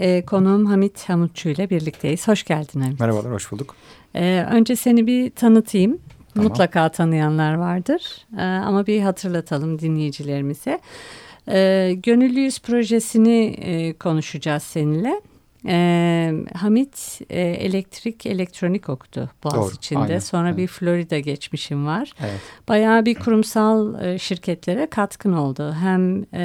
Ee, konuğum Hamit Hamutçu ile birlikteyiz. Hoş geldin Hamit. Merhabalar, hoş bulduk. Ee, önce seni bir tanıtayım. Tamam. Mutlaka tanıyanlar vardır ee, ama bir hatırlatalım dinleyicilerimize. Ee, Gönüllüyüz projesini e, konuşacağız seninle. Ee, Hamit e, elektrik elektronik okudu Boğaziçi'nde. Sonra evet. bir Florida geçmişim var. Evet. Bayağı bir kurumsal e, şirketlere katkın oldu. Hem e,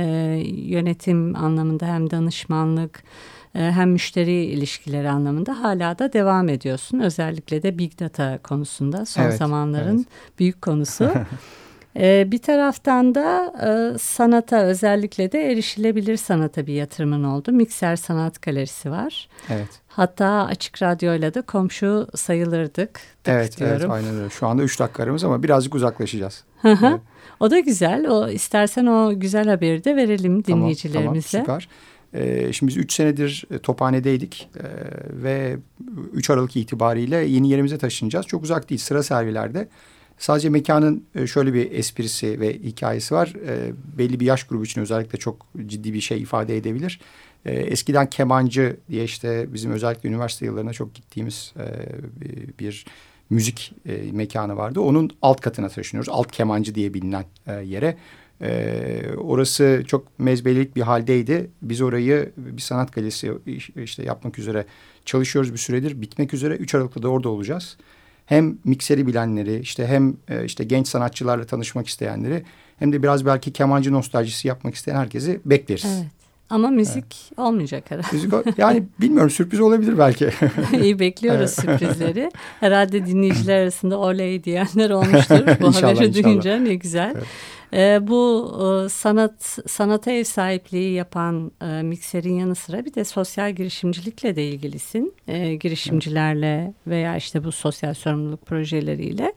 yönetim anlamında hem danışmanlık e, hem müşteri ilişkileri anlamında hala da devam ediyorsun. Özellikle de Big Data konusunda son evet, zamanların evet. büyük konusu. Ee, bir taraftan da e, sanata özellikle de erişilebilir sanata bir yatırımın oldu. Mikser Sanat Galerisi var. Evet. Hatta Açık Radyo'yla da komşu sayılırdık. Evet, diyorum. evet aynen öyle. Şu anda üç dakika aramız ama birazcık uzaklaşacağız. evet. O da güzel. O istersen o güzel haberi de verelim dinleyicilerimize. Tamam, tamam süper. Ee, şimdi biz üç senedir e, Tophane'deydik ee, ve 3 Aralık itibariyle yeni yerimize taşınacağız. Çok uzak değil sıra servilerde. Sadece mekanın e, şöyle bir esprisi ve hikayesi var. E, belli bir yaş grubu için özellikle çok ciddi bir şey ifade edebilir. E, eskiden kemancı diye işte bizim özellikle üniversite yıllarına çok gittiğimiz bir müzik mekanı vardı. Onun alt katına taşınıyoruz. Alt kemancı diye bilinen yere. Orası çok mezbelilik bir haldeydi. Biz orayı bir sanat galerisi işte yapmak üzere çalışıyoruz bir süredir. Bitmek üzere 3 Aralık'ta da orada olacağız hem mikseri bilenleri işte hem e, işte genç sanatçılarla tanışmak isteyenleri hem de biraz belki kemancı nostaljisi yapmak isteyen herkesi bekleriz. Evet. Ama müzik evet. olmayacak herhalde. Müzik, yani bilmiyorum sürpriz olabilir belki. İyi bekliyoruz evet. sürprizleri. Herhalde dinleyiciler arasında oley diyenler olmuştur. Bu inşallah, haberi inşallah. duyunca ne güzel. Evet. E, bu e, sanat sanata ev sahipliği yapan e, mikserin yanı sıra bir de sosyal girişimcilikle de ilgilisin. E, girişimcilerle veya işte bu sosyal sorumluluk projeleriyle.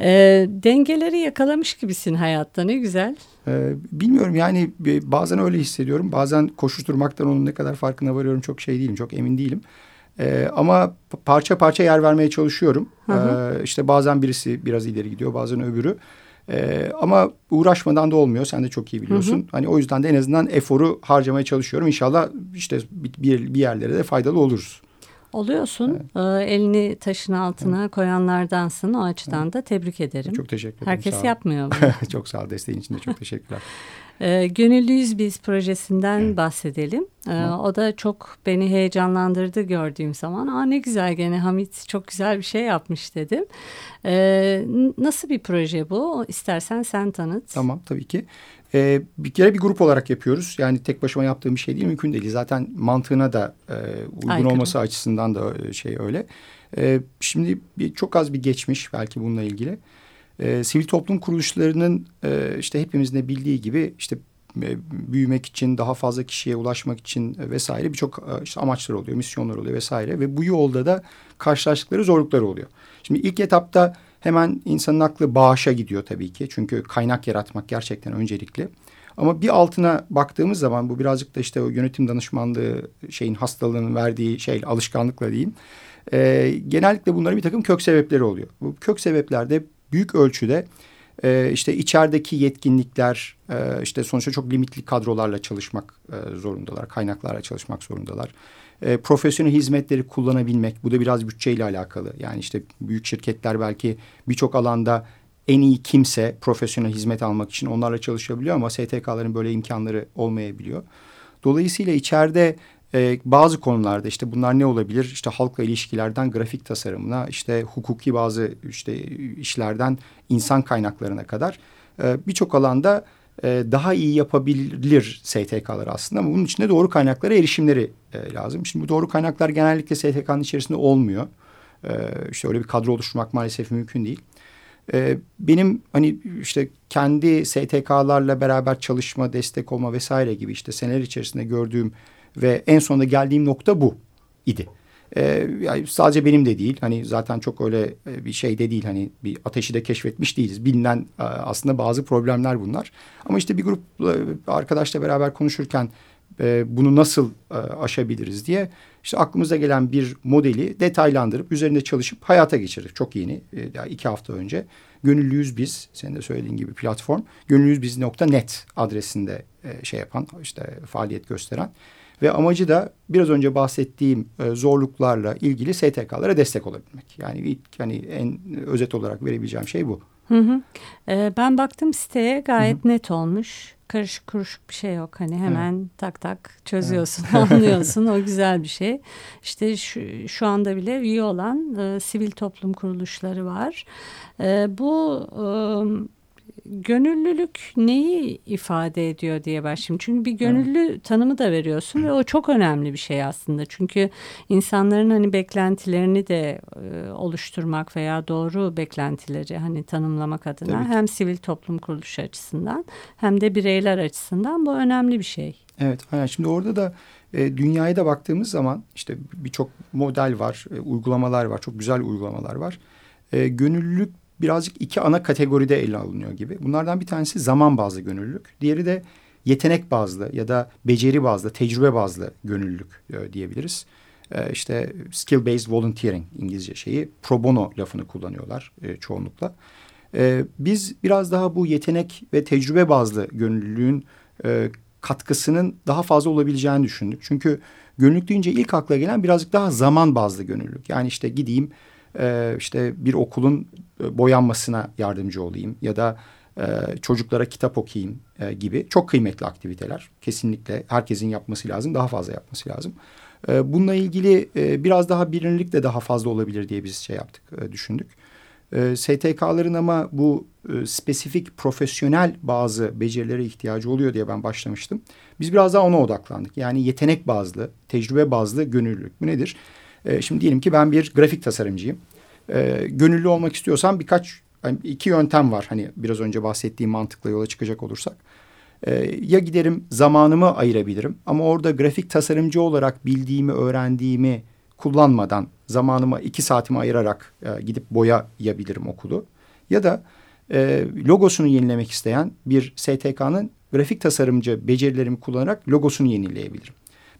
E, dengeleri yakalamış gibisin hayatta ne güzel. Ee, bilmiyorum yani bazen öyle hissediyorum. Bazen koşuşturmaktan onun ne kadar farkına varıyorum çok şey değilim, çok emin değilim. Ee, ama parça parça yer vermeye çalışıyorum. Hı hı. Ee, işte bazen birisi biraz ileri gidiyor, bazen öbürü. Ee, ama uğraşmadan da olmuyor. Sen de çok iyi biliyorsun. Hı hı. Hani o yüzden de en azından eforu harcamaya çalışıyorum. İnşallah işte bir, bir yerlere de faydalı oluruz. Oluyorsun. Evet. Ee, elini taşın altına evet. koyanlardansın. O açıdan evet. da tebrik ederim. Çok teşekkür ederim. Herkes yapmıyor bunu. çok sağ ol. Desteğin için de çok teşekkürler. E, Gönüllüyüz Biz projesinden bahsedelim. E, o da çok beni heyecanlandırdı gördüğüm zaman. Aa ne güzel gene Hamit çok güzel bir şey yapmış dedim. E, nasıl bir proje bu? İstersen sen tanıt. Tamam tabii ki. Ee, bir kere bir grup olarak yapıyoruz. Yani tek başıma yaptığım bir şey değil mümkün değil. Zaten mantığına da e, uygun Aykırı. olması açısından da e, şey öyle. E, şimdi bir, çok az bir geçmiş belki bununla ilgili. E, sivil toplum kuruluşlarının e, işte hepimizin de bildiği gibi işte e, büyümek için, daha fazla kişiye ulaşmak için vesaire birçok e, işte amaçlar oluyor, misyonlar oluyor vesaire ve bu yolda da karşılaştıkları zorluklar oluyor. Şimdi ilk etapta hemen insanın aklı bağışa gidiyor tabii ki. Çünkü kaynak yaratmak gerçekten öncelikli. Ama bir altına baktığımız zaman bu birazcık da işte o yönetim danışmanlığı şeyin hastalığının verdiği şey alışkanlıkla diyeyim. E, genellikle bunların bir takım kök sebepleri oluyor. Bu kök sebeplerde büyük ölçüde e, işte içerideki yetkinlikler e, işte sonuçta çok limitli kadrolarla çalışmak e, zorundalar. Kaynaklarla çalışmak zorundalar. E, profesyonel hizmetleri kullanabilmek bu da biraz bütçeyle alakalı. Yani işte büyük şirketler belki birçok alanda en iyi kimse profesyonel hizmet almak için onlarla çalışabiliyor ama STK'ların böyle imkanları olmayabiliyor. Dolayısıyla içeride e, bazı konularda işte bunlar ne olabilir? İşte halkla ilişkilerden grafik tasarımına, işte hukuki bazı işte işlerden insan kaynaklarına kadar e, birçok alanda daha iyi yapabilir STK'lar aslında ama bunun için de doğru kaynaklara erişimleri e, lazım. Şimdi bu doğru kaynaklar genellikle STK'nın içerisinde olmuyor. E, işte öyle bir kadro oluşturmak maalesef mümkün değil. E, benim hani işte kendi STK'larla beraber çalışma, destek olma vesaire gibi işte seneler içerisinde gördüğüm ve en sonunda geldiğim nokta bu idi. E, yani sadece benim de değil. Hani zaten çok öyle e, bir şey de değil. Hani bir ateşi de keşfetmiş değiliz. Bilinen e, aslında bazı problemler bunlar. Ama işte bir grup e, arkadaşla beraber konuşurken bunu nasıl aşabiliriz diye işte aklımıza gelen bir modeli detaylandırıp üzerinde çalışıp hayata geçirdik. Çok yeni e, iki hafta önce. Gönüllüyüz biz senin de söylediğin gibi platform. Gönüllüyüzbiz.net adresinde e, şey yapan işte faaliyet gösteren. Ve amacı da biraz önce bahsettiğim e, zorluklarla ilgili STK'lara destek olabilmek. Yani ilk hani en özet olarak verebileceğim şey bu. Hı hı. Ee, ben baktım siteye gayet hı hı. net olmuş. Karışık kuruşuk bir şey yok. Hani hemen evet. tak tak çözüyorsun, evet. anlıyorsun. o güzel bir şey. İşte şu, şu anda bile üye olan e, sivil toplum kuruluşları var. E, bu e, gönüllülük neyi ifade ediyor diye başlayayım. Çünkü bir gönüllü evet. tanımı da veriyorsun ve o çok önemli bir şey aslında. Çünkü insanların hani beklentilerini de e, oluşturmak veya doğru beklentileri hani tanımlamak adına Tabii. hem sivil toplum kuruluşu açısından hem de bireyler açısından bu önemli bir şey. Evet, aynen. Şimdi orada da e, dünyaya da baktığımız zaman işte birçok model var, e, uygulamalar var, çok güzel uygulamalar var. E, gönüllülük birazcık iki ana kategoride ele alınıyor gibi. Bunlardan bir tanesi zaman bazlı gönüllülük. Diğeri de yetenek bazlı ya da beceri bazlı, tecrübe bazlı gönüllülük e, diyebiliriz. E, işte skill based volunteering İngilizce şeyi pro bono lafını kullanıyorlar e, çoğunlukla. E, biz biraz daha bu yetenek ve tecrübe bazlı gönüllülüğün katkısının daha fazla olabileceğini düşündük. Çünkü gönüllülük deyince ilk akla gelen birazcık daha zaman bazlı gönüllülük. Yani işte gideyim işte bir okulun boyanmasına yardımcı olayım ya da e, çocuklara kitap okuyayım e, gibi çok kıymetli aktiviteler. Kesinlikle herkesin yapması lazım, daha fazla yapması lazım. E, bununla ilgili e, biraz daha bilinirlik de daha fazla olabilir diye biz şey yaptık, e, düşündük. E, STK'ların ama bu e, spesifik profesyonel bazı becerilere ihtiyacı oluyor diye ben başlamıştım. Biz biraz daha ona odaklandık. Yani yetenek bazlı, tecrübe bazlı gönüllülük. Bu nedir? E, şimdi diyelim ki ben bir grafik tasarımcıyım. E, gönüllü olmak istiyorsam birkaç yani iki yöntem var. Hani biraz önce bahsettiğim mantıkla yola çıkacak olursak. E, ya giderim zamanımı ayırabilirim ama orada grafik tasarımcı olarak bildiğimi, öğrendiğimi kullanmadan zamanımı iki saatimi ayırarak e, gidip boyayabilirim okulu. Ya da e, logosunu yenilemek isteyen bir STK'nın grafik tasarımcı becerilerimi kullanarak logosunu yenileyebilirim.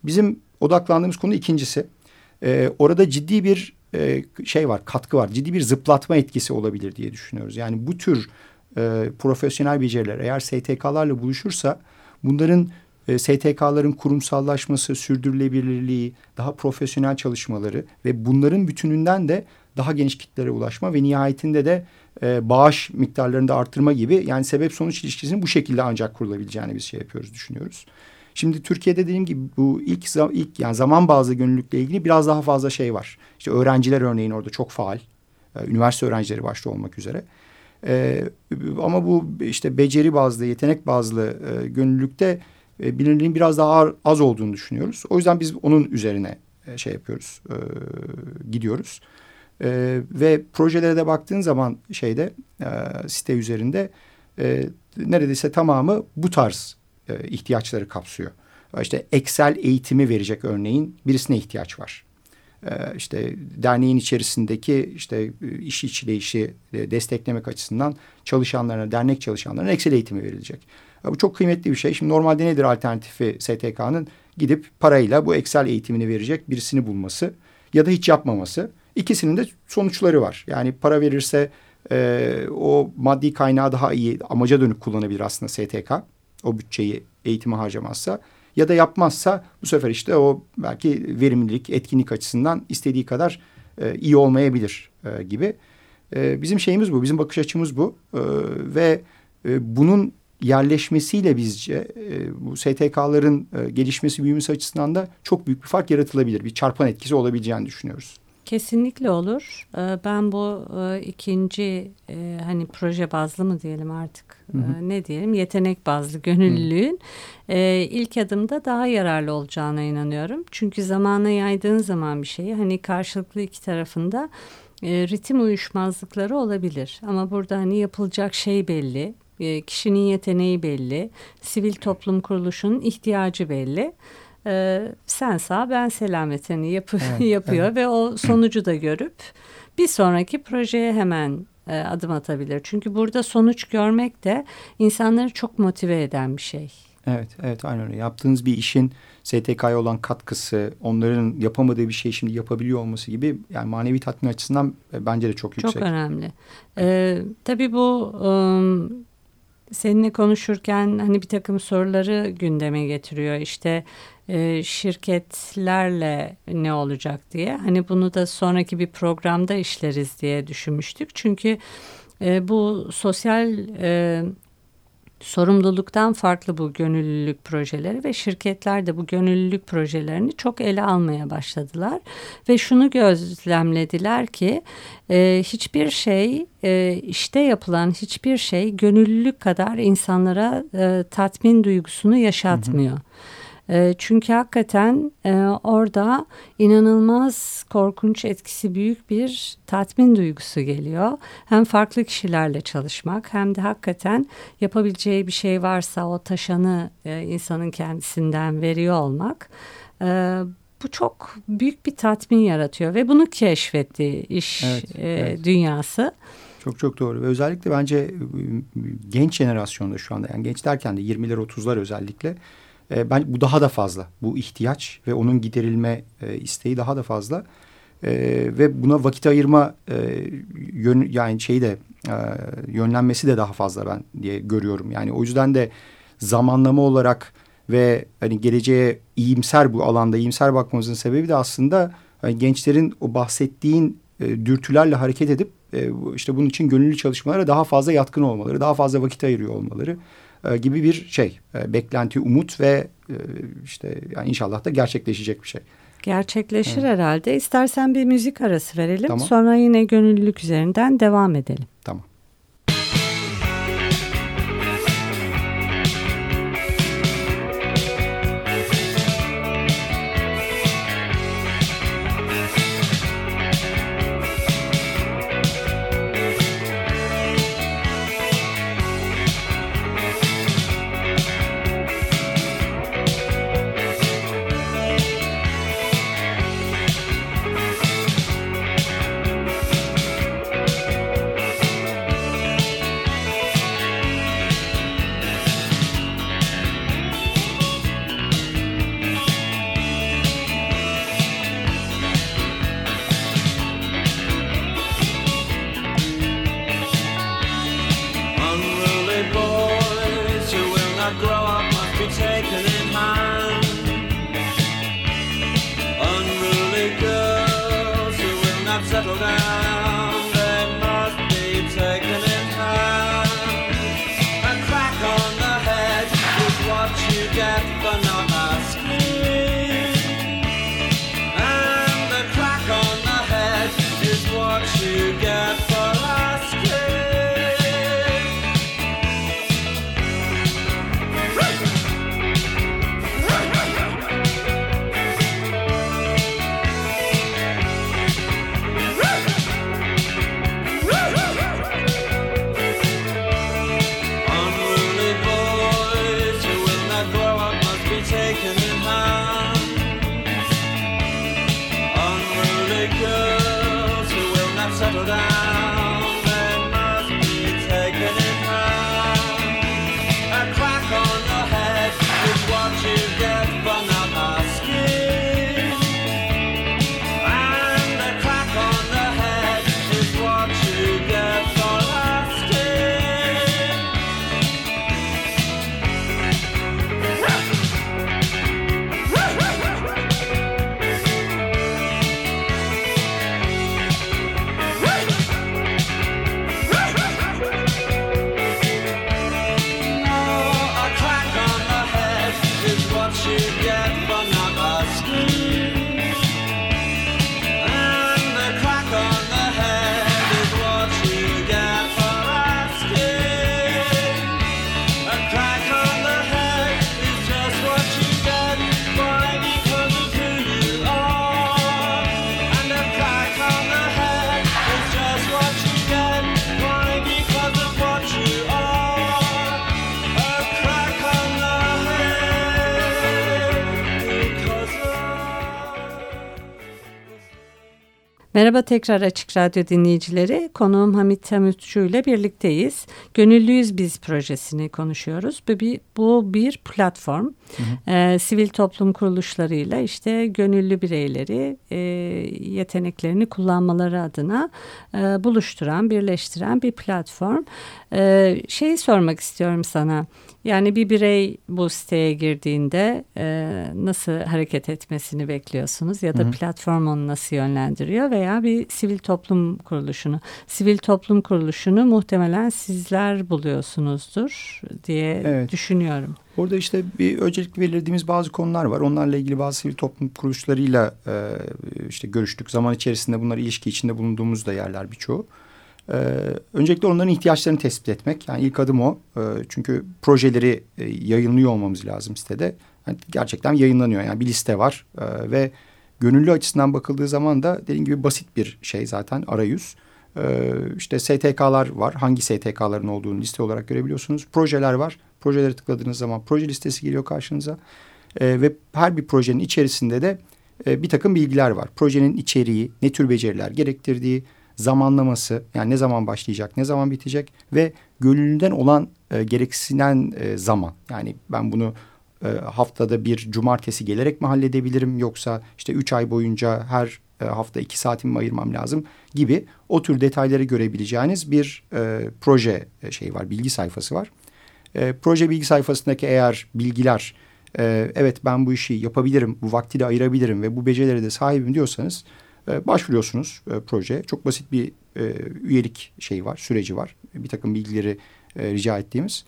Bizim odaklandığımız konu ikincisi. E, orada ciddi bir e, şey var, katkı var. Ciddi bir zıplatma etkisi olabilir diye düşünüyoruz. Yani bu tür e, profesyonel beceriler eğer STK'larla buluşursa bunların e, STK'ların kurumsallaşması, sürdürülebilirliği, daha profesyonel çalışmaları ve bunların bütününden de daha geniş kitlere ulaşma ve nihayetinde de e, bağış miktarlarını da arttırma gibi yani sebep sonuç ilişkisinin bu şekilde ancak kurulabileceğini biz şey yapıyoruz, düşünüyoruz. Şimdi Türkiye'de dediğim gibi bu ilk ilk yani zaman bazlı gönüllülükle ilgili biraz daha fazla şey var. İşte öğrenciler örneğin orada çok faal. Ee, üniversite öğrencileri başta olmak üzere. Ee, ama bu işte beceri bazlı, yetenek bazlı e, gönüllülükte e, bilinirliğin biraz daha az olduğunu düşünüyoruz. O yüzden biz onun üzerine e, şey yapıyoruz, e, gidiyoruz. E, ve projelere de baktığın zaman şeyde e, site üzerinde e, neredeyse tamamı bu tarz e, ihtiyaçları kapsıyor. İşte Excel eğitimi verecek örneğin birisine ihtiyaç var. E, işte derneğin içerisindeki işte e, iş işleyişi e, desteklemek açısından çalışanlarına, dernek çalışanlarına Excel eğitimi verilecek. E, bu çok kıymetli bir şey. Şimdi normalde nedir alternatifi STK'nın? Gidip parayla bu Excel eğitimini verecek birisini bulması ya da hiç yapmaması. İkisinin de sonuçları var. Yani para verirse e, o maddi kaynağı daha iyi amaca dönük kullanabilir aslında STK o bütçeyi eğitime harcamazsa ya da yapmazsa bu sefer işte o belki verimlilik, etkinlik açısından istediği kadar e, iyi olmayabilir e, gibi. E, bizim şeyimiz bu, bizim bakış açımız bu e, ve e, bunun yerleşmesiyle bizce e, bu STK'ların e, gelişmesi, büyümesi açısından da çok büyük bir fark yaratılabilir. Bir çarpan etkisi olabileceğini düşünüyoruz. Kesinlikle olur. Ee, ben bu e, ikinci e, hani proje bazlı mı diyelim artık hı hı. E, ne diyelim yetenek bazlı gönüllülüğün hı. ilk adımda daha yararlı olacağına inanıyorum. Çünkü zamana yaydığın zaman bir şeyi hani karşılıklı iki tarafında ritim uyuşmazlıkları olabilir. Ama burada hani yapılacak şey belli, kişinin yeteneği belli, sivil toplum kuruluşunun ihtiyacı belli. E, sen sağ ben selametini yapı evet, yapıyor evet. ve o sonucu da görüp bir sonraki projeye hemen e, adım atabilir. Çünkü burada sonuç görmek de insanları çok motive eden bir şey. Evet, evet aynen öyle. Yaptığınız bir işin STK'ya olan katkısı, onların yapamadığı bir şey şimdi yapabiliyor olması gibi yani manevi tatmin açısından e, bence de çok yüksek. Çok önemli. Ee, tabii bu um, seninle konuşurken hani bir takım soruları gündeme getiriyor. İşte e, şirketlerle ne olacak diye. Hani bunu da sonraki bir programda işleriz diye düşünmüştük. Çünkü e, bu sosyal e, sorumluluktan farklı bu gönüllülük projeleri ve şirketler de bu gönüllülük projelerini çok ele almaya başladılar ve şunu gözlemlediler ki e, hiçbir şey e, işte yapılan hiçbir şey gönüllülük kadar insanlara e, tatmin duygusunu yaşatmıyor. Hı hı. E, çünkü hakikaten e, orada inanılmaz korkunç etkisi büyük bir tatmin duygusu geliyor. Hem farklı kişilerle çalışmak hem de hakikaten yapabileceği bir şey varsa o taşanı e, insanın kendisinden veriyor olmak. E, bu çok büyük bir tatmin yaratıyor ve bunu keşfetti iş evet, e, evet. dünyası. Çok çok doğru ve özellikle bence genç jenerasyonda şu anda yani genç derken de 20'ler 30'lar özellikle e, ben bu daha da fazla. Bu ihtiyaç ve onun giderilme e, isteği daha da fazla. E, ve buna vakit ayırma e, yön yani şeyi de e, yönlenmesi de daha fazla ben diye görüyorum. Yani o yüzden de zamanlama olarak ve hani geleceğe iyimser bu alanda iyimser bakmamızın sebebi de aslında hani gençlerin o bahsettiğin e, dürtülerle hareket edip e, işte bunun için gönüllü çalışmalara daha fazla yatkın olmaları, daha fazla vakit ayırıyor olmaları. E, gibi bir şey. E, beklenti, umut ve e, işte yani inşallah da gerçekleşecek bir şey. Gerçekleşir evet. herhalde. İstersen bir müzik arası verelim. Tamam. Sonra yine gönüllülük üzerinden devam edelim. Tamam. I grow up must be taken in mind. Merhaba tekrar Açık Radyo dinleyicileri. Konuğum Hamit Temütçü ile birlikteyiz. Gönüllüyüz Biz projesini konuşuyoruz. Bu bir, bu bir platform. Hı hı. E, sivil toplum kuruluşlarıyla işte gönüllü bireyleri e, yeteneklerini kullanmaları adına e, buluşturan, birleştiren bir platform. E, şeyi sormak istiyorum sana. Yani bir birey bu siteye girdiğinde e, nasıl hareket etmesini bekliyorsunuz ya da hı hı. platform onu nasıl yönlendiriyor veya bir sivil toplum kuruluşunu. Sivil toplum kuruluşunu muhtemelen sizler buluyorsunuzdur diye evet. düşünüyorum. Orada işte bir öncelik belirlediğimiz bazı konular var. Onlarla ilgili bazı sivil toplum kuruluşlarıyla e, işte görüştük. Zaman içerisinde bunlar ilişki içinde bulunduğumuz da yerler birçoğu. Ee, öncelikle onların ihtiyaçlarını tespit etmek. Yani ilk adım o. Ee, çünkü projeleri e, yayınlıyor olmamız lazım sitede. Yani gerçekten yayınlanıyor. Yani bir liste var ee, ve gönüllü açısından bakıldığı zaman da dediğim gibi basit bir şey zaten arayüz. Ee, işte STK'lar var. Hangi STK'ların olduğunu liste olarak görebiliyorsunuz. Projeler var. Projeleri tıkladığınız zaman proje listesi geliyor karşınıza. Ee, ve her bir projenin içerisinde de e, bir takım bilgiler var. Projenin içeriği, ne tür beceriler gerektirdiği, zamanlaması yani ne zaman başlayacak, ne zaman bitecek ve gönüllüden olan e, gereksinen e, zaman. Yani ben bunu e, haftada bir cumartesi gelerek mi halledebilirim yoksa işte üç ay boyunca her e, hafta iki saatimi ayırmam lazım gibi o tür detayları görebileceğiniz bir e, proje şey var, bilgi sayfası var. E, proje bilgi sayfasındaki eğer bilgiler e, evet ben bu işi yapabilirim, bu vakti de ayırabilirim ve bu becerilere de sahibim diyorsanız e, başvuruyorsunuz e, projeye. Çok basit bir e, üyelik şeyi var, süreci var. Bir takım bilgileri e, rica ettiğimiz.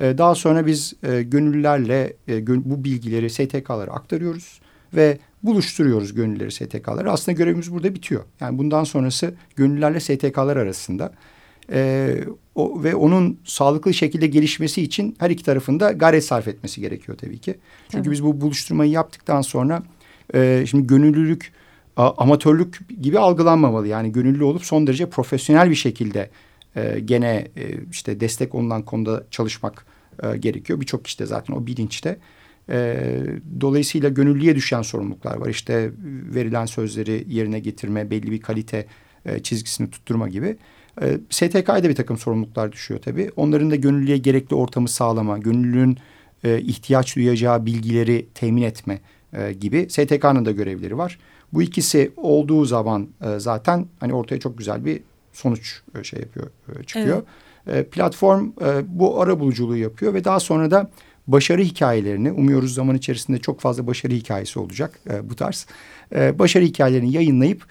E, daha sonra biz e, gönüllülerle e, gön bu bilgileri STK'lara aktarıyoruz ve buluşturuyoruz gönüllüleri STK'lara. Aslında görevimiz burada bitiyor. Yani bundan sonrası gönüllülerle STK'lar arasında. E, o, ve onun sağlıklı şekilde gelişmesi için her iki tarafında gayret sarf etmesi gerekiyor tabii ki. Çünkü tabii. biz bu buluşturmayı yaptıktan sonra e, şimdi gönüllülük amatörlük gibi algılanmamalı. Yani gönüllü olup son derece profesyonel bir şekilde e, gene e, işte destek olunan konuda çalışmak e, gerekiyor. Birçok işte zaten o bilinçte. E, dolayısıyla gönüllüye düşen sorumluluklar var. İşte verilen sözleri yerine getirme, belli bir kalite e, çizgisini tutturma gibi. E, STK'ya da bir takım sorumluluklar düşüyor tabii. Onların da gönüllüye gerekli ortamı sağlama, gönüllünün e, ihtiyaç duyacağı bilgileri temin etme e, gibi STK'nın da görevleri var. Bu ikisi olduğu zaman e, zaten hani ortaya çok güzel bir sonuç e, şey yapıyor e, çıkıyor. Evet. E, platform e, bu ara buluculuğu yapıyor ve daha sonra da başarı hikayelerini umuyoruz zaman içerisinde çok fazla başarı hikayesi olacak e, bu tarz. Başarı hikayelerini yayınlayıp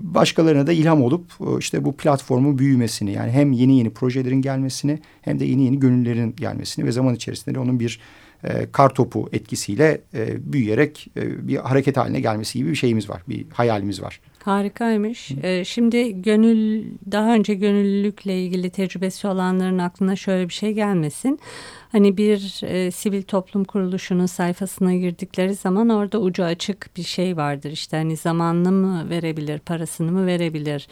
başkalarına da ilham olup işte bu platformun büyümesini yani hem yeni yeni projelerin gelmesini hem de yeni yeni gönüllerin gelmesini ve zaman içerisinde de onun bir e, kar topu etkisiyle e, büyüyerek e, bir hareket haline gelmesi gibi bir şeyimiz var. Bir hayalimiz var. Harikaymış. Ee, şimdi gönül daha önce gönüllülükle ilgili tecrübesi olanların aklına şöyle bir şey gelmesin. Hani bir e, sivil toplum kuruluşunun sayfasına girdikleri zaman orada ucu açık bir şey vardır. İşte hani zamanını mı verebilir, parasını mı verebilir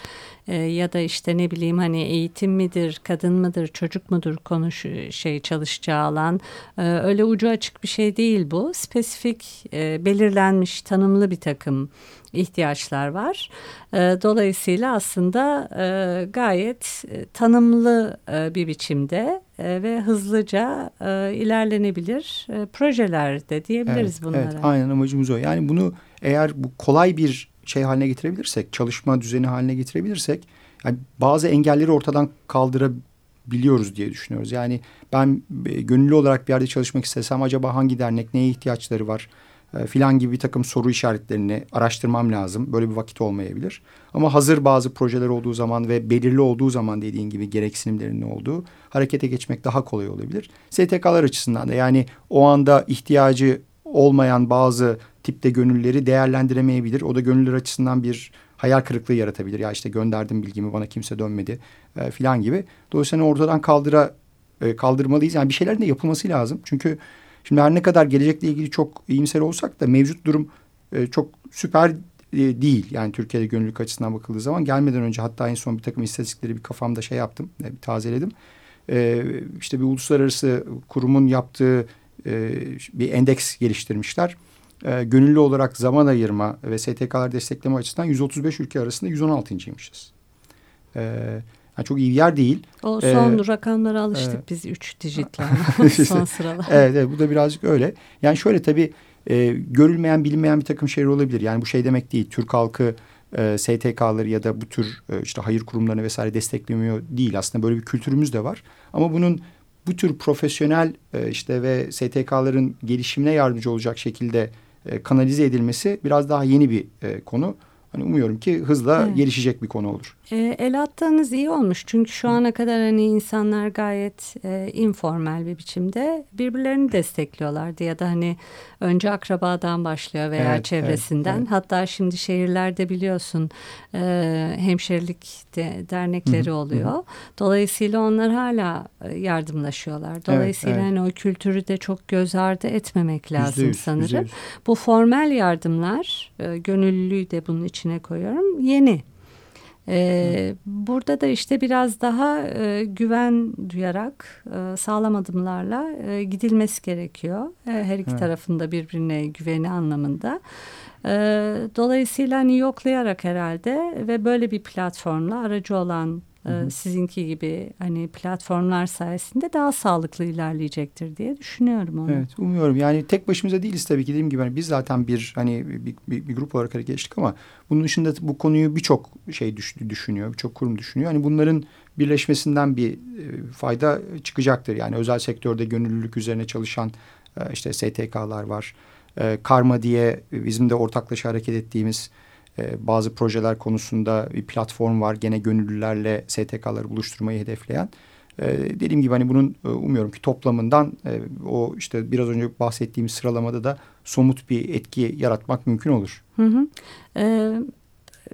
e, ya da işte ne bileyim hani eğitim midir, kadın mıdır, çocuk mudur konuş şey çalışacağı alan. E, öyle ucu açık bir şey değil bu. Spesifik, e, belirlenmiş, tanımlı bir takım ihtiyaçlar var. E, dolayısıyla aslında e, gayet e, tanımlı bir biçimde e, ve hızlıca e, ilerlenebilir e, projeler de diyebiliriz evet, bunlara. Evet, aynen amacımız o. Yani bunu eğer bu kolay bir şey haline getirebilirsek, çalışma düzeni haline getirebilirsek, yani bazı engelleri ortadan kaldırabiliyoruz diye düşünüyoruz. Yani ben e, gönüllü olarak bir yerde çalışmak istesem acaba hangi dernek neye ihtiyaçları var? E, filan gibi bir takım soru işaretlerini araştırmam lazım. Böyle bir vakit olmayabilir. Ama hazır bazı projeler olduğu zaman ve belirli olduğu zaman dediğin gibi gereksinimlerinin olduğu harekete geçmek daha kolay olabilir. STK'lar açısından da yani o anda ihtiyacı olmayan bazı tipte gönülleri değerlendiremeyebilir. O da gönüller açısından bir hayal kırıklığı yaratabilir. Ya işte gönderdim bilgimi bana kimse dönmedi e, filan gibi. Dolayısıyla ortadan kaldıra e, kaldırmalıyız. Yani bir şeylerin de yapılması lazım. Çünkü Şimdi her ne kadar gelecekle ilgili çok iyimser olsak da mevcut durum e, çok süper e, değil. Yani Türkiye'de gönüllülük açısından bakıldığı zaman gelmeden önce hatta en son bir takım istatistikleri bir kafamda şey yaptım, e, bir tazeledim. E, işte bir uluslararası kurumun yaptığı e, bir endeks geliştirmişler. e, gönüllü olarak zaman ayırma ve STK'lar destekleme açısından 135 ülke arasında 116.ymışız. E, yani çok iyi bir yer değil. O son ee, rakamlara alıştık e, biz üç dijitle son sıralar. evet, evet bu da birazcık öyle. Yani şöyle tabii e, görülmeyen bilinmeyen bir takım şeyler olabilir. Yani bu şey demek değil. Türk halkı e, STK'ları ya da bu tür e, işte hayır kurumlarını vesaire desteklemiyor değil. Aslında böyle bir kültürümüz de var. Ama bunun bu tür profesyonel e, işte ve STK'ların gelişimine yardımcı olacak şekilde e, kanalize edilmesi biraz daha yeni bir e, konu. Hani umuyorum ki hızla evet. gelişecek bir konu olur. E, el attığınız iyi olmuş çünkü şu ana kadar hani insanlar gayet e, informal bir biçimde birbirlerini destekliyorlardı ya da hani önce akrabadan başlıyor veya evet, çevresinden. Evet, evet. Hatta şimdi şehirlerde biliyorsun e, hemşerilik de, dernekleri oluyor. Dolayısıyla onlar hala e, yardımlaşıyorlar. Dolayısıyla evet, evet. hani o kültürü de çok göz ardı etmemek lazım %100, sanırım. %100. Bu formel yardımlar, e, gönüllülüğü de bunun içine koyuyorum. Yeni. Ee, burada da işte biraz daha e, güven duyarak e, sağlam adımlarla e, gidilmesi gerekiyor. E, her iki evet. tarafında birbirine güveni anlamında. E, dolayısıyla hani yoklayarak herhalde ve böyle bir platformla aracı olan Hı Sizinki gibi hani platformlar sayesinde daha sağlıklı ilerleyecektir diye düşünüyorum onu. Evet umuyorum yani tek başımıza değiliz tabii ki dediğim gibi hani biz zaten bir hani bir, bir, bir grup olarak hareket geçtik ama bunun dışında bu konuyu birçok şey düşünüyor birçok kurum düşünüyor. Hani bunların birleşmesinden bir fayda çıkacaktır yani özel sektörde gönüllülük üzerine çalışan işte STK'lar var. Karma diye bizim de ortaklaşa hareket ettiğimiz e, bazı projeler konusunda bir platform var. Gene gönüllülerle STK'ları buluşturmayı hedefleyen. E, dediğim gibi hani bunun e, umuyorum ki toplamından e, o işte biraz önce bahsettiğimiz sıralamada da somut bir etki yaratmak mümkün olur. Hı hı. E,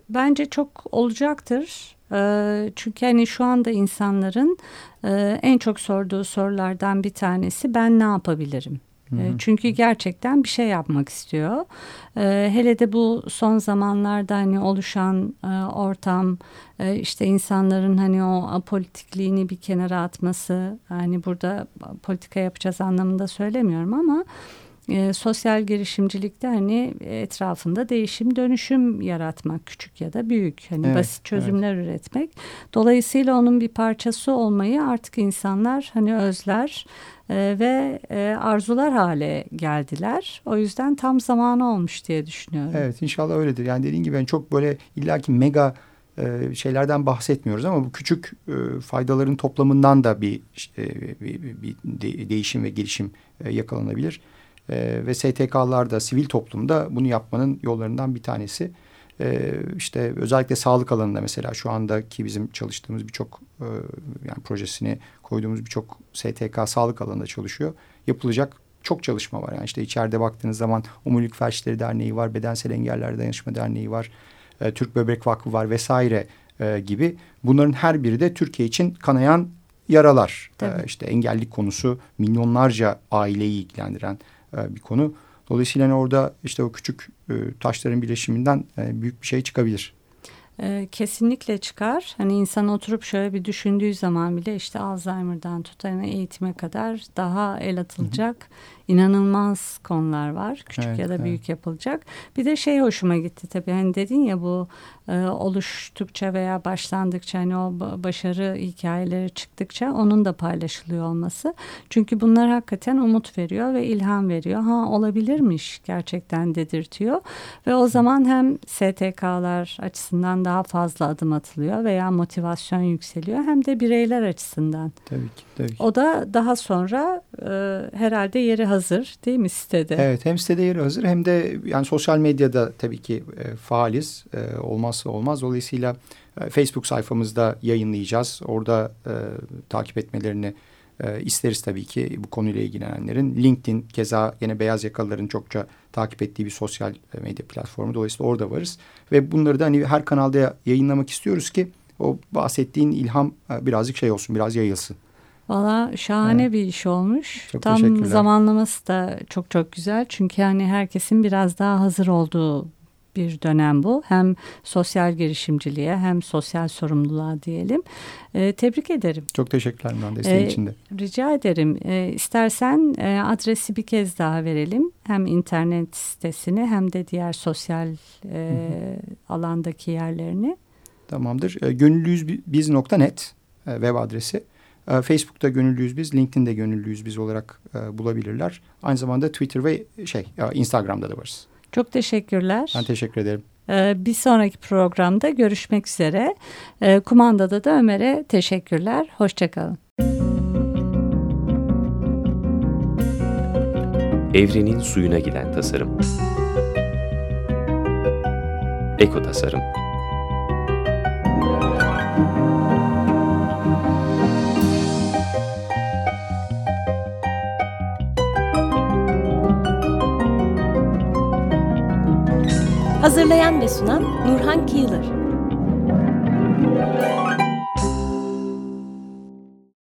bence çok olacaktır. E, çünkü hani şu anda insanların e, en çok sorduğu sorulardan bir tanesi ben ne yapabilirim? Hı hı. Çünkü gerçekten bir şey yapmak istiyor. Hele de bu son zamanlarda hani oluşan ortam işte insanların hani o apolitikliğini bir kenara atması hani burada politika yapacağız anlamında söylemiyorum ama e, sosyal girişimcilikte hani etrafında değişim dönüşüm yaratmak küçük ya da büyük hani evet, basit çözümler evet. üretmek dolayısıyla onun bir parçası olmayı artık insanlar hani özler e, ve e, arzular hale geldiler. O yüzden tam zamanı olmuş diye düşünüyorum. Evet inşallah öyledir. Yani dediğin gibi yani çok böyle illaki mega e, şeylerden bahsetmiyoruz ama bu küçük e, faydaların toplamından da bir, e, bir, bir de, değişim ve gelişim e, yakalanabilir. E, ve STK'lar da sivil toplumda bunu yapmanın yollarından bir tanesi. E, işte özellikle sağlık alanında mesela şu andaki bizim çalıştığımız birçok e, yani projesini koyduğumuz birçok STK sağlık alanında çalışıyor. Yapılacak çok çalışma var. Yani işte içeride baktığınız zaman Omurilik Felçleri Derneği var, Bedensel Engeller Dayanışma Derneği var, e, Türk Böbrek Vakfı var vesaire e, gibi. Bunların her biri de Türkiye için kanayan yaralar. E, işte engellik konusu milyonlarca aileyi ilgilendiren e, bir konu. Dolayısıyla hani orada işte o küçük e, taşların birleşiminden e, büyük bir şey çıkabilir. E, kesinlikle çıkar. Hani insan oturup şöyle bir düşündüğü zaman bile işte Alzheimer'dan tutan eğitime kadar daha el atılacak hı hı inanılmaz konular var. Küçük evet, ya da büyük evet. yapılacak. Bir de şey hoşuma gitti tabii. Hani dedin ya bu oluştukça veya başlandıkça hani o başarı hikayeleri çıktıkça onun da paylaşılıyor olması. Çünkü bunlar hakikaten umut veriyor ve ilham veriyor. Ha olabilirmiş gerçekten dedirtiyor. Ve o zaman hem STK'lar açısından daha fazla adım atılıyor veya motivasyon yükseliyor hem de bireyler açısından. Tabii ki. Tabii ki. O da daha sonra e, herhalde yeri hazır değil mi sitede? Evet hem sitede yeri hazır hem de yani sosyal medyada tabii ki e, faaliz e, olmazsa olmaz. Dolayısıyla e, Facebook sayfamızda yayınlayacağız. Orada e, takip etmelerini e, isteriz tabii ki bu konuyla ilgilenenlerin. LinkedIn keza yine beyaz yakalıların çokça takip ettiği bir sosyal medya platformu. Dolayısıyla orada varız. Ve bunları da hani her kanalda yayınlamak istiyoruz ki o bahsettiğin ilham e, birazcık şey olsun, biraz yayılsın. Valla şahane evet. bir iş olmuş. Çok Tam zamanlaması da çok çok güzel. Çünkü yani herkesin biraz daha hazır olduğu bir dönem bu. Hem sosyal girişimciliğe hem sosyal sorumluluğa diyelim. E, tebrik ederim. Çok teşekkürler Nurhan desteğin e, için de. Rica ederim. E, istersen e, adresi bir kez daha verelim. Hem internet sitesini hem de diğer sosyal e, alandaki yerlerini. Tamamdır. E, gönüllüyüzbiz.net e, web adresi. E, Facebook'ta gönüllüyüz biz, LinkedIn'de gönüllüyüz biz olarak e, bulabilirler. Aynı zamanda Twitter ve şey e, Instagram'da da varız. Çok teşekkürler. Ben teşekkür ederim. Ee, bir sonraki programda görüşmek üzere. Ee, kumandada da Ömer'e teşekkürler. Hoşçakalın. Evrenin suyuna giden tasarım. Eko tasarım. Hazırlayan ve sunan Nurhan Kıyılır.